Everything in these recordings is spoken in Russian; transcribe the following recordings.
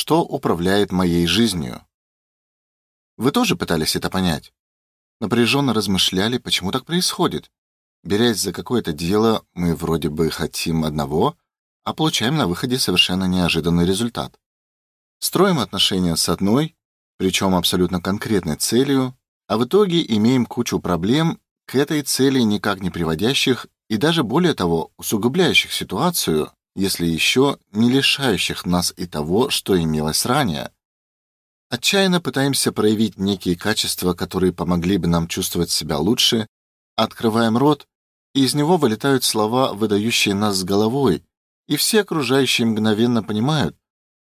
что управляет моей жизнью. Вы тоже пытались это понять? Напряженно размышляли, почему так происходит? Берясь за какое-то дело, мы вроде бы хотим одного, а получаем на выходе совершенно неожиданный результат. Строим отношения с одной, причем абсолютно конкретной целью, а в итоге имеем кучу проблем, к этой цели никак не приводящих и даже более того, усугубляющих ситуацию, если еще не лишающих нас и того, что имелось ранее. Отчаянно пытаемся проявить некие качества, которые помогли бы нам чувствовать себя лучше, открываем рот, и из него вылетают слова, выдающие нас с головой, и все окружающие мгновенно понимают,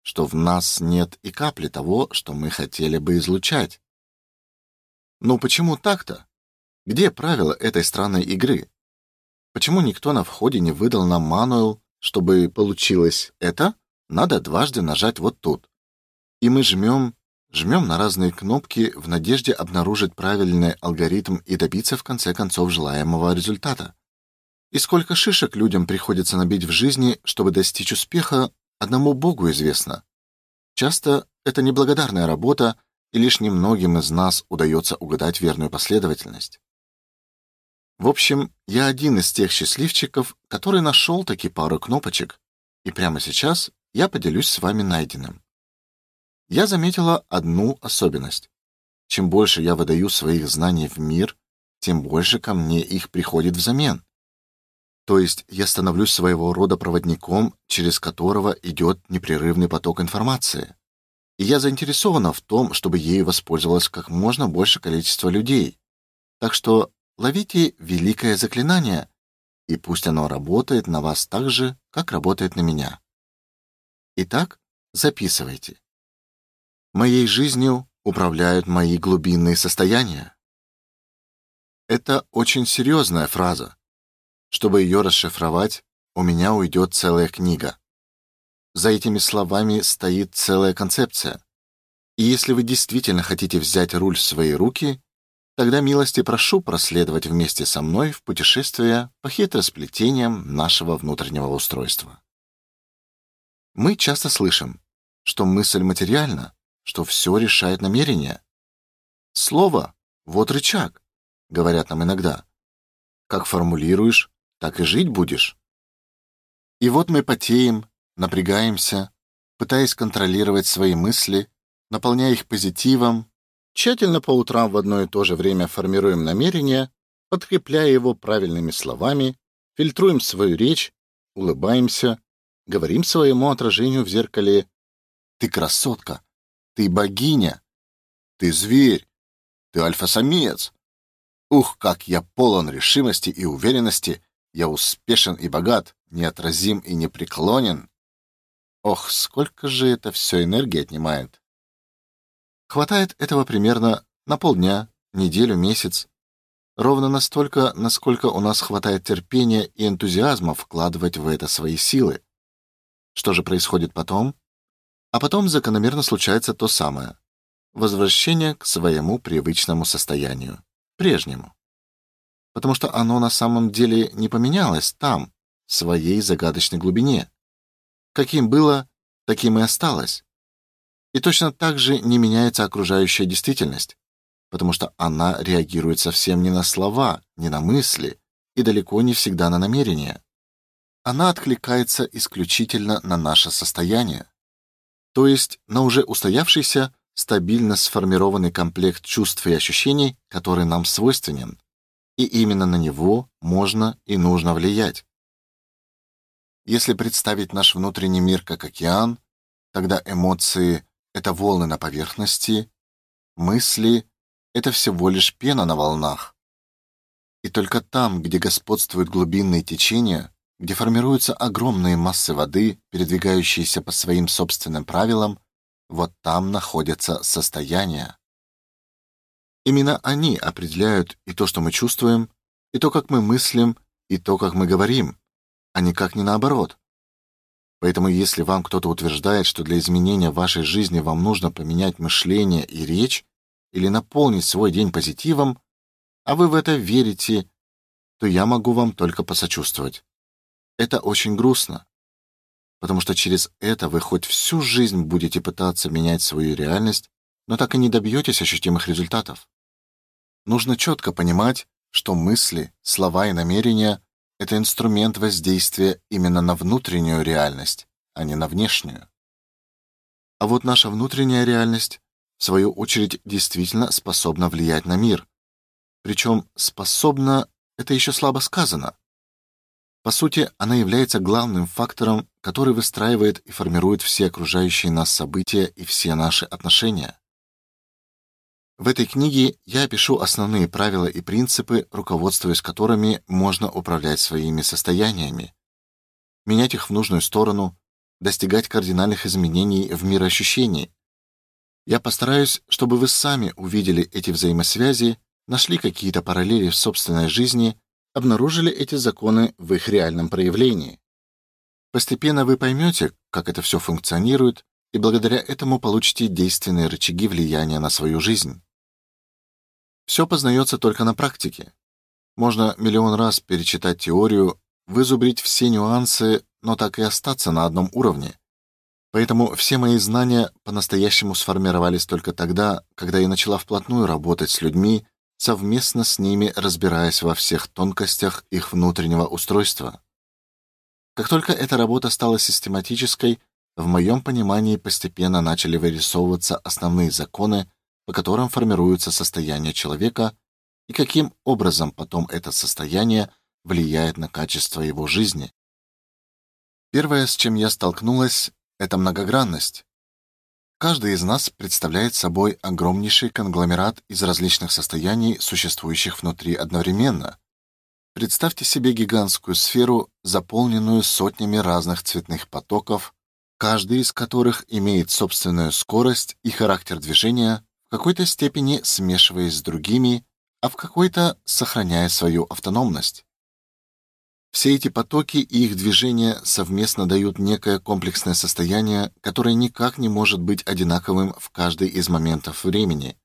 что в нас нет и капли того, что мы хотели бы излучать. Но почему так-то? Где правила этой странной игры? Почему никто на входе не выдал нам мануал, чтобы получилось это? Надо дважды нажать вот тут. И мы жмем, жмем на разные кнопки в надежде обнаружить правильный алгоритм и добиться в конце концов желаемого результата. И сколько шишек людям приходится набить в жизни, чтобы достичь успеха, одному Богу известно. Часто это неблагодарная работа, и лишь немногим из нас удается угадать верную последовательность. В общем, я один из тех счастливчиков, который нашел таки пару кнопочек, и прямо сейчас я поделюсь с вами найденным. Я заметила одну особенность. Чем больше я выдаю своих знаний в мир, тем больше ко мне их приходит взамен. То есть я становлюсь своего рода проводником, через которого идет непрерывный поток информации. И я заинтересована в том, чтобы ею воспользовалось как можно больше количество людей. Так что ловите великое заклинание, и пусть оно работает на вас так же, как работает на меня. Итак, записывайте. Моей жизнью управляют мои глубинные состояния. Это очень серьезная фраза, чтобы ее расшифровать, у меня уйдет целая книга. За этими словами стоит целая концепция. И если вы действительно хотите взять руль в свои руки, тогда милости прошу проследовать вместе со мной в путешествие по хитросплетениям нашего внутреннего устройства. Мы часто слышим, что мысль материальна, что все решает намерение. Слово вот рычаг, говорят нам иногда. Как формулируешь, так и жить будешь. И вот мы потеем, напрягаемся, пытаясь контролировать свои мысли, наполняя их позитивом, тщательно по утрам в одно и то же время формируем намерение, подкрепляя его правильными словами, фильтруем свою речь, улыбаемся, говорим своему отражению в зеркале: "Ты красотка, ты богиня, ты зверь, ты альфа-самец. Ух, как я полон решимости и уверенности я успешен и богат, неотразим и непреклонен. Ох, сколько же это все энергии отнимает. Хватает этого примерно на полдня, неделю, месяц. Ровно настолько, насколько у нас хватает терпения и энтузиазма вкладывать в это свои силы. Что же происходит потом? А потом закономерно случается то самое: возвращение к своему привычному состоянию, прежнему потому что оно на самом деле не поменялось там, в своей загадочной глубине. Каким было, таким и осталось. И точно так же не меняется окружающая действительность, потому что она реагирует совсем не на слова, не на мысли и далеко не всегда на намерения. Она откликается исключительно на наше состояние, то есть на уже устоявшийся, стабильно сформированный комплект чувств и ощущений, который нам свойственен и именно на него можно и нужно влиять. Если представить наш внутренний мир как океан, тогда эмоции это волны на поверхности, мысли это всего лишь пена на волнах. И только там, где господствуют глубинные течения, где формируются огромные массы воды, передвигающиеся по своим собственным правилам, вот там находятся состояния. Именно они определяют и то, что мы чувствуем, и то, как мы мыслим, и то, как мы говорим, а никак не наоборот. Поэтому если вам кто-то утверждает, что для изменения вашей жизни вам нужно поменять мышление и речь или наполнить свой день позитивом, а вы в это верите, то я могу вам только посочувствовать. Это очень грустно, потому что через это вы хоть всю жизнь будете пытаться менять свою реальность, но так и не добьетесь ощутимых результатов. Нужно четко понимать, что мысли, слова и намерения это инструмент воздействия именно на внутреннюю реальность, а не на внешнюю. А вот наша внутренняя реальность в свою очередь действительно способна влиять на мир. Причем способна это еще слабо сказано. По сути, она является главным фактором, который выстраивает и формирует все окружающие нас события и все наши отношения. В этой книге я опишу основные правила и принципы, руководствуясь которыми можно управлять своими состояниями, менять их в нужную сторону, достигать кардинальных изменений в мироощущении. Я постараюсь, чтобы вы сами увидели эти взаимосвязи, нашли какие-то параллели в собственной жизни, обнаружили эти законы в их реальном проявлении. Постепенно вы поймете, как это все функционирует, и благодаря этому получите действенные рычаги влияния на свою жизнь. Все познается только на практике. Можно миллион раз перечитать теорию, вызубрить все нюансы, но так и остаться на одном уровне. Поэтому все мои знания по-настоящему сформировались только тогда, когда я начала вплотную работать с людьми, совместно с ними разбираясь во всех тонкостях их внутреннего устройства. Как только эта работа стала систематической, в моем понимании постепенно начали вырисовываться основные законы, по которым формируется состояние человека и каким образом потом это состояние влияет на качество его жизни. Первое, с чем я столкнулась, это многогранность. Каждый из нас представляет собой огромнейший конгломерат из различных состояний, существующих внутри одновременно. Представьте себе гигантскую сферу, заполненную сотнями разных цветных потоков, каждый из которых имеет собственную скорость и характер движения, в какой-то степени смешиваясь с другими, а в какой-то сохраняя свою автономность. Все эти потоки и их движения совместно дают некое комплексное состояние, которое никак не может быть одинаковым в каждый из моментов времени.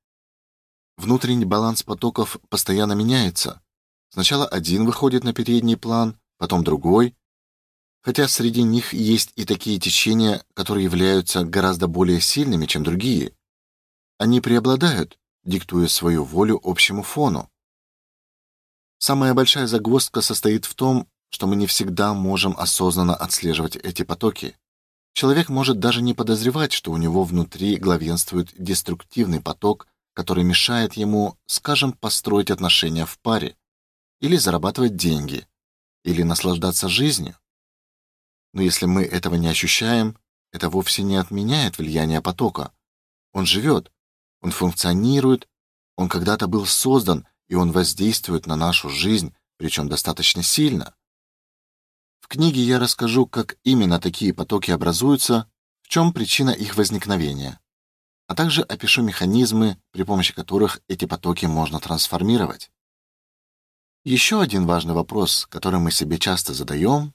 Внутренний баланс потоков постоянно меняется. Сначала один выходит на передний план, потом другой, хотя среди них есть и такие течения, которые являются гораздо более сильными, чем другие. Они преобладают, диктуя свою волю общему фону. Самая большая загвоздка состоит в том, что мы не всегда можем осознанно отслеживать эти потоки. Человек может даже не подозревать, что у него внутри главенствует деструктивный поток, который мешает ему, скажем, построить отношения в паре или зарабатывать деньги, или наслаждаться жизнью. Но если мы этого не ощущаем, это вовсе не отменяет влияние потока. Он живет, он функционирует, он когда-то был создан, и он воздействует на нашу жизнь, причем достаточно сильно. В книге я расскажу, как именно такие потоки образуются, в чем причина их возникновения, а также опишу механизмы, при помощи которых эти потоки можно трансформировать. Еще один важный вопрос, который мы себе часто задаем,